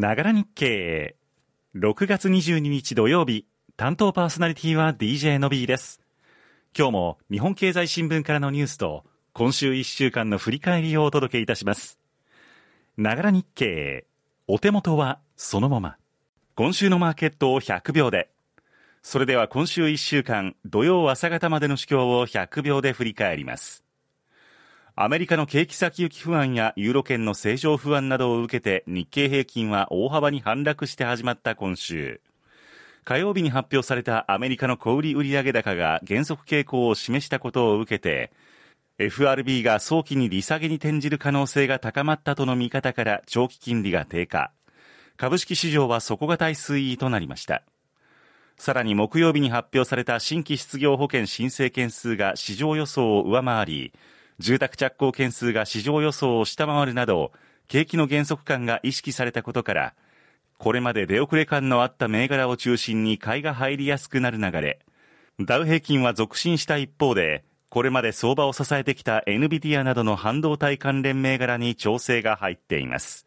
ながら日経。6月22日土曜日、担当パーソナリティは DJ の B です。今日も日本経済新聞からのニュースと、今週1週間の振り返りをお届けいたします。ながら日経。お手元はそのまま。今週のマーケットを100秒で。それでは今週1週間、土曜朝方までの主況を100秒で振り返ります。アメリカの景気先行き不安やユーロ圏の正常不安などを受けて日経平均は大幅に反落して始まった今週。火曜日に発表されたアメリカの小売売上高が減速傾向を示したことを受けて、FRB が早期に利下げに転じる可能性が高まったとの見方から長期金利が低下。株式市場は底堅い推移となりました。さらに木曜日に発表された新規失業保険申請件数が市場予想を上回り、住宅着工件数が市場予想を下回るなど、景気の減速感が意識されたことから、これまで出遅れ感のあった銘柄を中心に買いが入りやすくなる流れ。ダウ平均は続伸した一方で、これまで相場を支えてきた NVIDIA などの半導体関連銘柄に調整が入っています。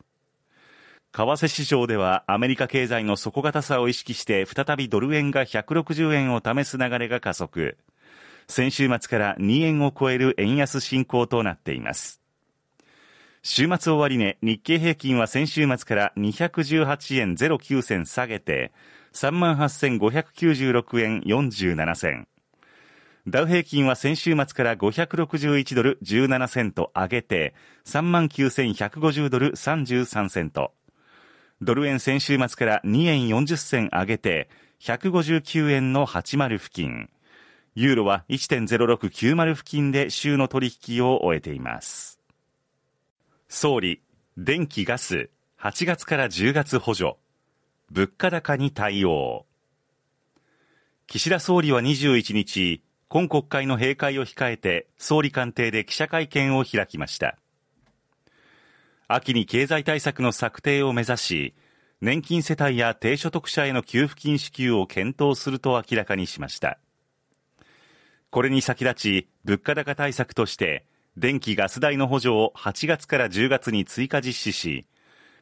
為替市場ではアメリカ経済の底堅さを意識して再びドル円が160円を試す流れが加速。先週末から2円を超える円安進行となっています。週末終値、日経平均は先週末から218円09銭下げて、38,596円47銭。ダウ平均は先週末から561ドル17セント上げて、39,150ドル33セント。ドル円先週末から2円40銭上げて、159円の80付近。ユーロは1.0690付近で週の取引を終えています。総理、電気ガス、8月から10月補助、物価高に対応。岸田総理は21日、今国会の閉会を控えて、総理官邸で記者会見を開きました。秋に経済対策の策定を目指し、年金世帯や低所得者への給付金支給を検討すると明らかにしました。これに先立ち、物価高対策として、電気・ガス代の補助を8月から10月に追加実施し、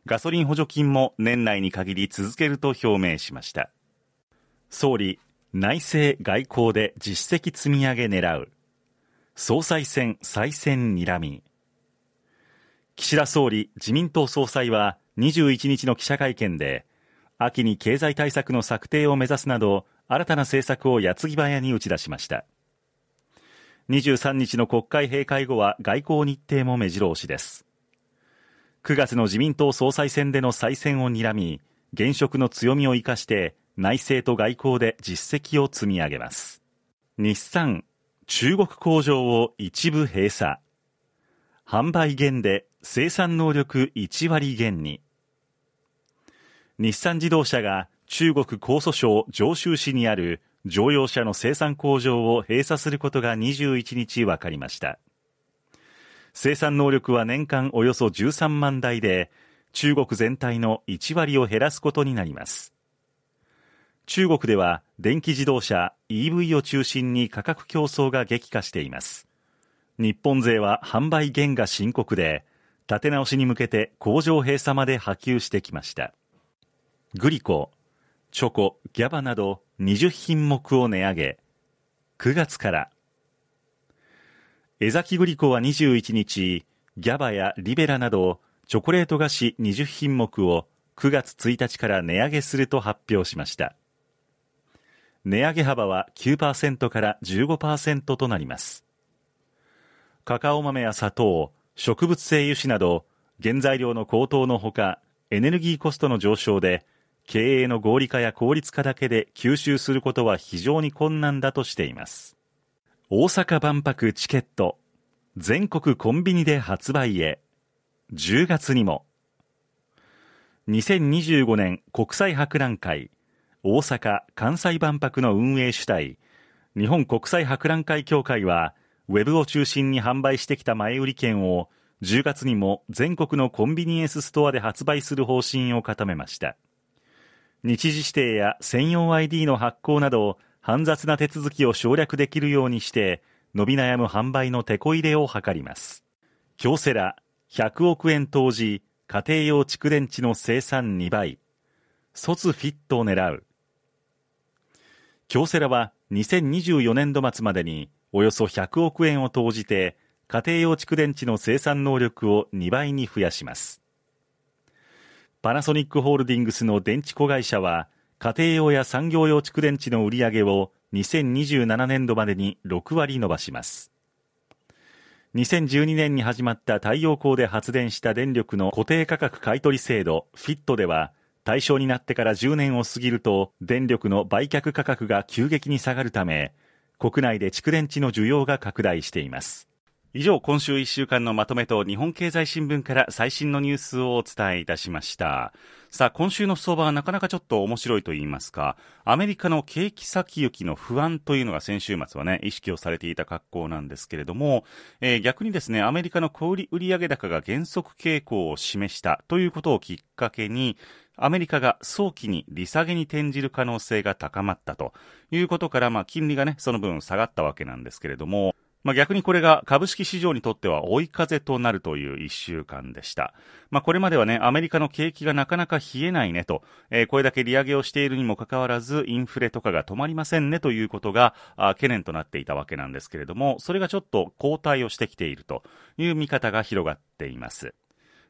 ガソリン補助金も年内に限り続けると表明しました。総理、内政・外交で実績積み上げ狙う。総裁選・再選睨み。岸田総理、自民党総裁は21日の記者会見で、秋に経済対策の策定を目指すなど、新たな政策を矢継ぎ早に打ち出しました。23日の国会閉会後は外交日程も目白押しです。9月の自民党総裁選での再選を睨み、現職の強みを生かして内政と外交で実績を積み上げます。日産、中国工場を一部閉鎖。販売減で生産能力1割減に。日産自動車が中国江蘇省常州市にある乗用車の生産工場を閉鎖することが21日分かりました。生産能力は年間およそ13万台で、中国全体の1割を減らすことになります。中国では電気自動車 EV を中心に価格競争が激化しています。日本勢は販売減が深刻で、立て直しに向けて工場閉鎖まで波及してきました。グリコ、チョコ、ギャバなど20品目を値上げ。9月から。江崎グリコは21日、ギャバやリベラなどチョコレート菓子20品目を9月1日から値上げすると発表しました。値上げ幅は9%から15%となります。カカオ豆や砂糖、植物性油脂など原材料の高騰のほかエネルギーコストの上昇で経営の合理化や効率化だけで吸収することは非常に困難だとしています。大阪万博チケット、全国コンビニで発売へ、10月にも、2025年国際博覧会、大阪・関西万博の運営主体、日本国際博覧会協会は、ウェブを中心に販売してきた前売り券を10月にも全国のコンビニエンスストアで発売する方針を固めました。日時指定や専用 ID の発行など、煩雑な手続きを省略できるようにして、伸び悩む販売の手こ入れを図ります。京セラ、100億円投じ、家庭用蓄電池の生産2倍。卒フィットを狙う。京セラは2024年度末までにおよそ100億円を投じて家庭用蓄電池の生産能力を2倍に増やします。パナソニックホールディングスの電池子会社は家庭用や産業用蓄電池の売り上げを2027年度までに6割伸ばします。2012年に始まった太陽光で発電した電力の固定価格買取制度フィットでは対象になってから10年を過ぎると電力の売却価格が急激に下がるため国内で蓄電池の需要が拡大しています。以上今週1週間のまとめと日本経済新聞から最新のニュースをお伝えいたしました。さあ今週の相場はなかなかちょっと面白いと言いますか。アメリカの景気先行きの不安というのが先週末はね意識をされていた格好なんですけれども、えー、逆にですねアメリカの小売売上高が減速傾向を示したということをきっかけにアメリカが早期に利下げに転じる可能性が高まったということから、まあ、金利がね、その分下がったわけなんですけれども、まあ、逆にこれが株式市場にとっては追い風となるという一週間でした。まあ、これまではね、アメリカの景気がなかなか冷えないねと、えー、これだけ利上げをしているにもかかわらず、インフレとかが止まりませんねということが、あ懸念となっていたわけなんですけれども、それがちょっと後退をしてきているという見方が広がっています。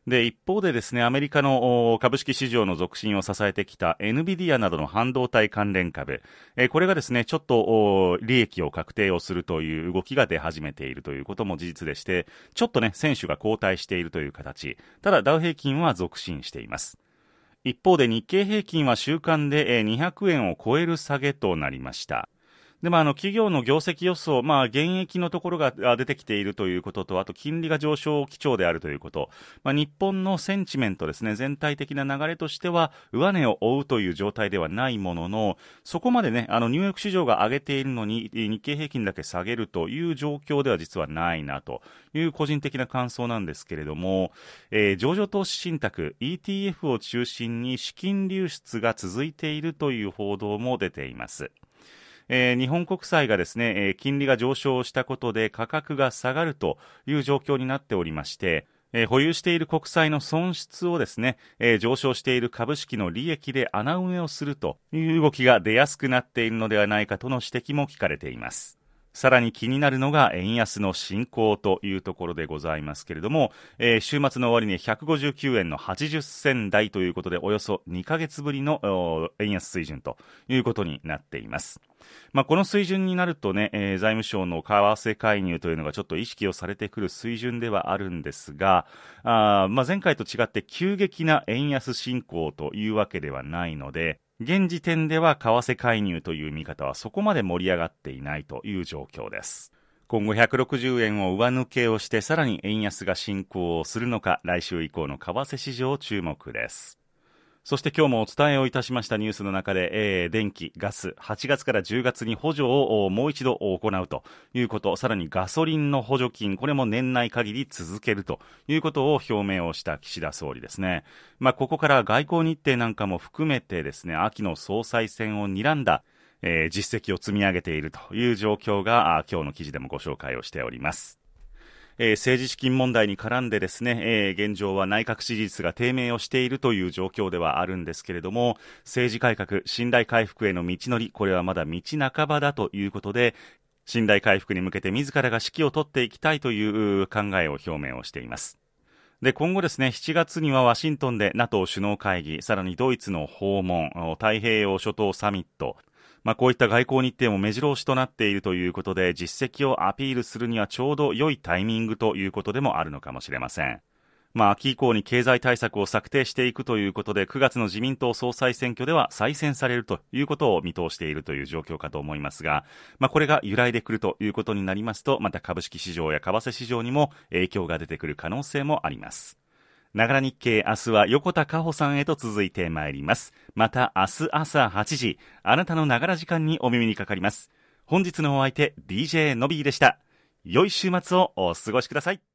で、一方でですね、アメリカの株式市場の続伸を支えてきた NVIDIA などの半導体関連株、えこれがですね、ちょっと利益を確定をするという動きが出始めているということも事実でして、ちょっとね、選手が後退しているという形。ただ、ダウ平均は続伸しています。一方で日経平均は週間で200円を超える下げとなりました。で、まあ、の、企業の業績予想、まあ、減益のところが出てきているということと、あと、金利が上昇基調であるということ、まあ、日本のセンチメントですね、全体的な流れとしては、上値を追うという状態ではないものの、そこまでね、あの、ニューヨーク市場が上げているのに、日経平均だけ下げるという状況では実はないな、という個人的な感想なんですけれども、えー、上場投資信託、ETF を中心に資金流出が続いているという報道も出ています。えー、日本国債がですね、えー、金利が上昇したことで価格が下がるという状況になっておりまして、えー、保有している国債の損失をですね、えー、上昇している株式の利益で穴埋めをするという動きが出やすくなっているのではないかとの指摘も聞かれています。さらに気になるのが円安の進行というところでございますけれども、えー、週末の終わりに159円の80銭台ということでおよそ2ヶ月ぶりの円安水準ということになっています。まあ、この水準になるとね、えー、財務省の為替介入というのがちょっと意識をされてくる水準ではあるんですが、あまあ、前回と違って急激な円安進行というわけではないので、現時点では為替介入という見方はそこまで盛り上がっていないという状況です。今後160円を上抜けをしてさらに円安が進行をするのか来週以降の為替市場注目です。そして今日もお伝えをいたしましたニュースの中で、えー、電気、ガス、8月から10月に補助をもう一度行うということ、さらにガソリンの補助金、これも年内限り続けるということを表明をした岸田総理ですね。まあ、ここから外交日程なんかも含めてですね、秋の総裁選を睨んだ、えー、実績を積み上げているという状況が、今日の記事でもご紹介をしております。えー、政治資金問題に絡んでですね、えー、現状は内閣支持率が低迷をしているという状況ではあるんですけれども、政治改革、信頼回復への道のり、これはまだ道半ばだということで、信頼回復に向けて自らが指揮を取っていきたいという考えを表明をしています。で、今後ですね、7月にはワシントンで NATO 首脳会議、さらにドイツの訪問、太平洋諸島サミット、まあ、こういった外交日程も目白押しとなっているということで、実績をアピールするにはちょうど良いタイミングということでもあるのかもしれません。まあ、秋以降に経済対策を策定していくということで、9月の自民党総裁選挙では再選されるということを見通しているという状況かと思いますが、まあ、これが由来でくるということになりますと、また株式市場や為替市場にも影響が出てくる可能性もあります。ながら日経明日は横田加穂さんへと続いてまいります。また明日朝8時、あなたのながら時間にお耳にかかります。本日のお相手、DJ のびーでした。良い週末をお過ごしください。